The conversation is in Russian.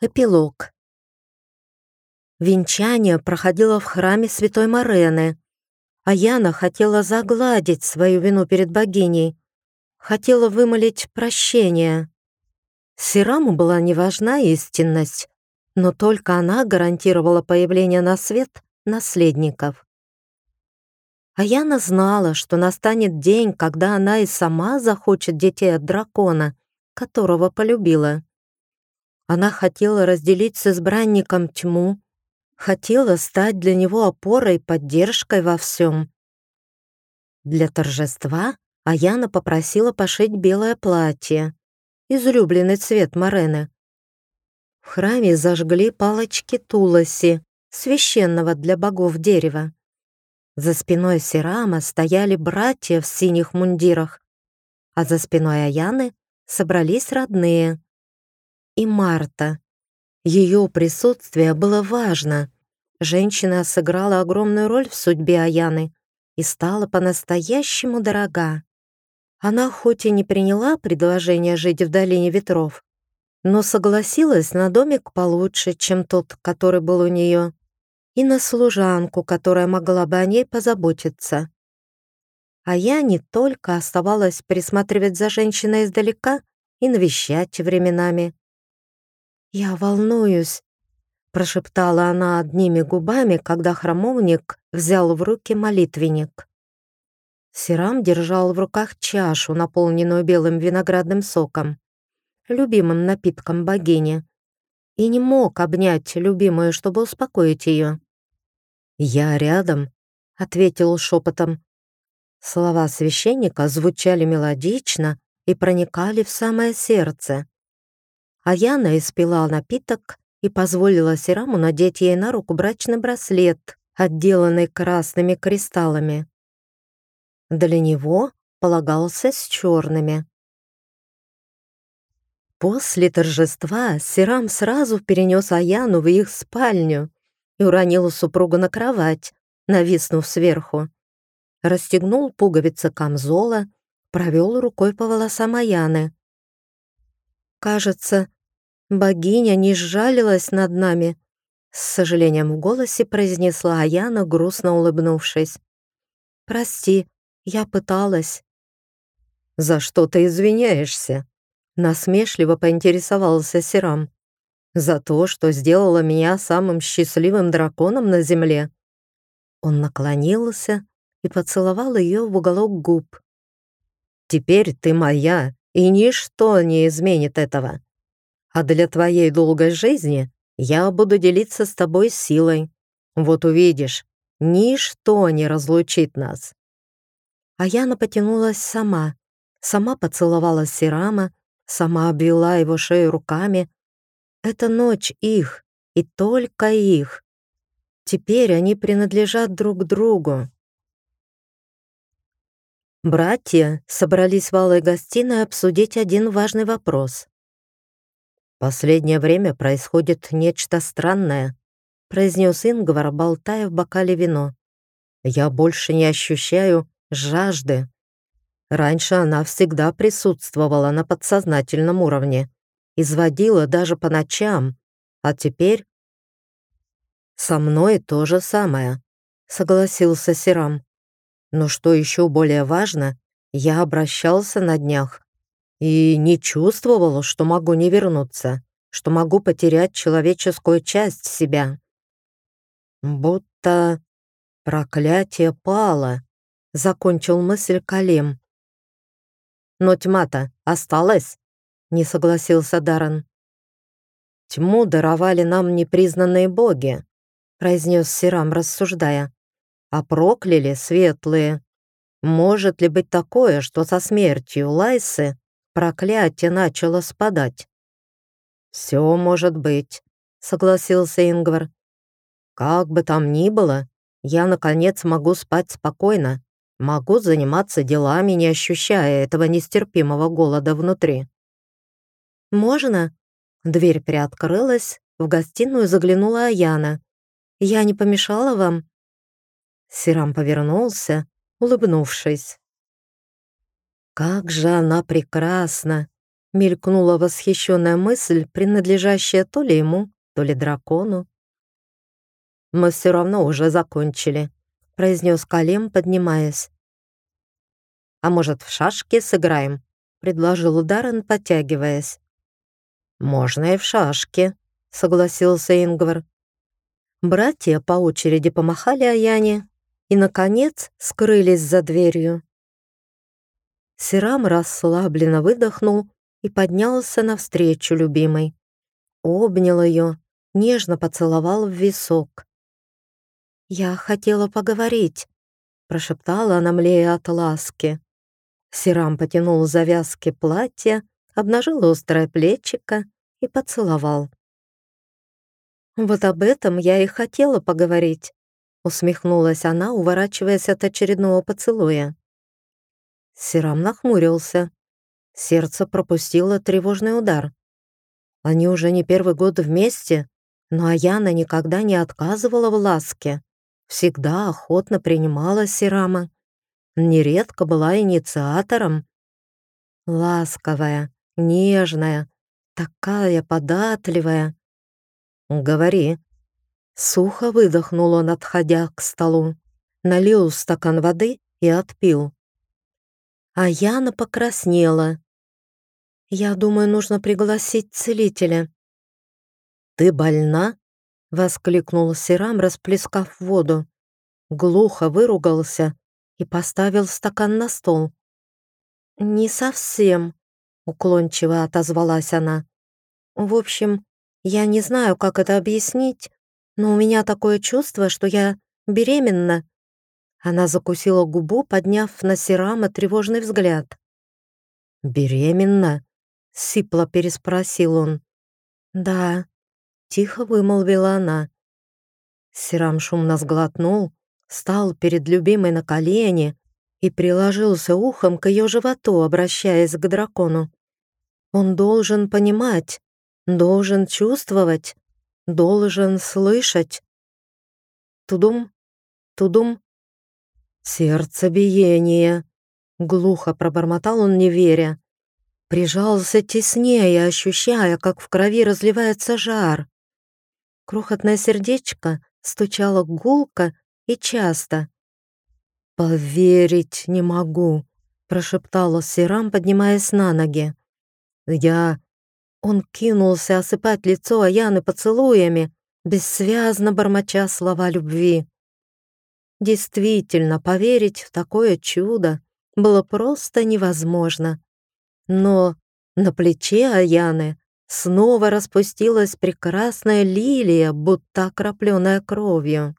Эпилог. Венчание проходило в храме Святой Морены, а Яна хотела загладить свою вину перед богиней, хотела вымолить прощение. Сираму была не важна истинность, но только она гарантировала появление на свет наследников. А Яна знала, что настанет день, когда она и сама захочет детей от дракона, которого полюбила. Она хотела разделить с избранником тьму, хотела стать для него опорой и поддержкой во всем. Для торжества Аяна попросила пошить белое платье, излюбленный цвет Морены. В храме зажгли палочки Туласи, священного для богов дерева. За спиной Сирама стояли братья в синих мундирах, а за спиной Аяны собрались родные и Марта. Ее присутствие было важно. Женщина сыграла огромную роль в судьбе Аяны и стала по-настоящему дорога. Она хоть и не приняла предложение жить в долине ветров, но согласилась на домик получше, чем тот, который был у нее, и на служанку, которая могла бы о ней позаботиться. А я не только оставалась присматривать за женщиной издалека и навещать временами. «Я волнуюсь», — прошептала она одними губами, когда храмовник взял в руки молитвенник. Сирам держал в руках чашу, наполненную белым виноградным соком, любимым напитком богини, и не мог обнять любимую, чтобы успокоить ее. «Я рядом», — ответил шепотом. Слова священника звучали мелодично и проникали в самое сердце а Яна испила напиток и позволила Сираму надеть ей на руку брачный браслет, отделанный красными кристаллами. Для него полагался с черными. После торжества Сирам сразу перенес Аяну в их спальню и уронил супругу на кровать, нависнув сверху. Расстегнул пуговицы камзола, провел рукой по волосам Аяны. Кажется, Богиня не сжалилась над нами. С сожалением в голосе произнесла Аяна, грустно улыбнувшись. «Прости, я пыталась». «За что ты извиняешься?» Насмешливо поинтересовался Сирам. «За то, что сделала меня самым счастливым драконом на земле». Он наклонился и поцеловал ее в уголок губ. «Теперь ты моя, и ничто не изменит этого. А для твоей долгой жизни я буду делиться с тобой силой. Вот увидишь, ничто не разлучит нас». А Яна потянулась сама, сама поцеловала Сирама, сама обвела его шею руками. Это ночь их, и только их. Теперь они принадлежат друг другу. Братья собрались в алой гостиной обсудить один важный вопрос. «Последнее время происходит нечто странное», произнес Ингвар, болтая в бокале вино. «Я больше не ощущаю жажды. Раньше она всегда присутствовала на подсознательном уровне, изводила даже по ночам, а теперь...» «Со мной то же самое», — согласился Сирам. «Но что еще более важно, я обращался на днях и не чувствовала, что могу не вернуться, что могу потерять человеческую часть себя. Будто проклятие пало, закончил мысль Калим. Но тьма-то осталась, не согласился Даран. Тьму даровали нам непризнанные боги, произнес Сирам, рассуждая, а прокляли светлые. Может ли быть такое, что со смертью Лайсы проклятие начало спадать. «Все может быть», — согласился Ингвар. «Как бы там ни было, я, наконец, могу спать спокойно, могу заниматься делами, не ощущая этого нестерпимого голода внутри». «Можно?» Дверь приоткрылась, в гостиную заглянула Аяна. «Я не помешала вам?» Сирам повернулся, улыбнувшись. Как же она прекрасна! Мелькнула восхищенная мысль, принадлежащая то ли ему, то ли дракону. «Мы все равно уже закончили», — произнес Калем, поднимаясь. «А может, в шашки сыграем?» — предложил Даррен, подтягиваясь. «Можно и в шашки», — согласился Ингвар. Братья по очереди помахали Аяне и, наконец, скрылись за дверью. Сирам расслабленно выдохнул и поднялся навстречу любимой. Обнял ее, нежно поцеловал в висок. «Я хотела поговорить», — прошептала она, млея от ласки. Сирам потянул завязки платья, обнажил острое плечико и поцеловал. «Вот об этом я и хотела поговорить», — усмехнулась она, уворачиваясь от очередного поцелуя. Сирам нахмурился. Сердце пропустило тревожный удар. Они уже не первый год вместе, но Аяна никогда не отказывала в ласке. Всегда охотно принимала Сирама. Нередко была инициатором. Ласковая, нежная, такая податливая. «Говори». Сухо выдохнул он, отходя к столу. Налил стакан воды и отпил. А Яна покраснела. «Я думаю, нужно пригласить целителя». «Ты больна?» — воскликнул Сирам, расплескав воду. Глухо выругался и поставил стакан на стол. «Не совсем», — уклончиво отозвалась она. «В общем, я не знаю, как это объяснить, но у меня такое чувство, что я беременна». Она закусила губу, подняв на Сирама тревожный взгляд. «Беременна?» Сипло переспросил он. «Да», — тихо вымолвила она. Сирам шумно сглотнул, стал перед любимой на колени и приложился ухом к ее животу, обращаясь к дракону. Он должен понимать, должен чувствовать, должен слышать. Тудум, тудум. Сердцебиение. Глухо пробормотал он, не веря. Прижался теснее, ощущая, как в крови разливается жар. Крохотное сердечко стучало гулко и часто. «Поверить не могу», — прошептала Сирам, поднимаясь на ноги. «Я...» Он кинулся осыпать лицо Аяны поцелуями, бессвязно бормоча слова любви. Действительно, поверить в такое чудо было просто невозможно. Но на плече Аяны снова распустилась прекрасная лилия, будто окропленная кровью.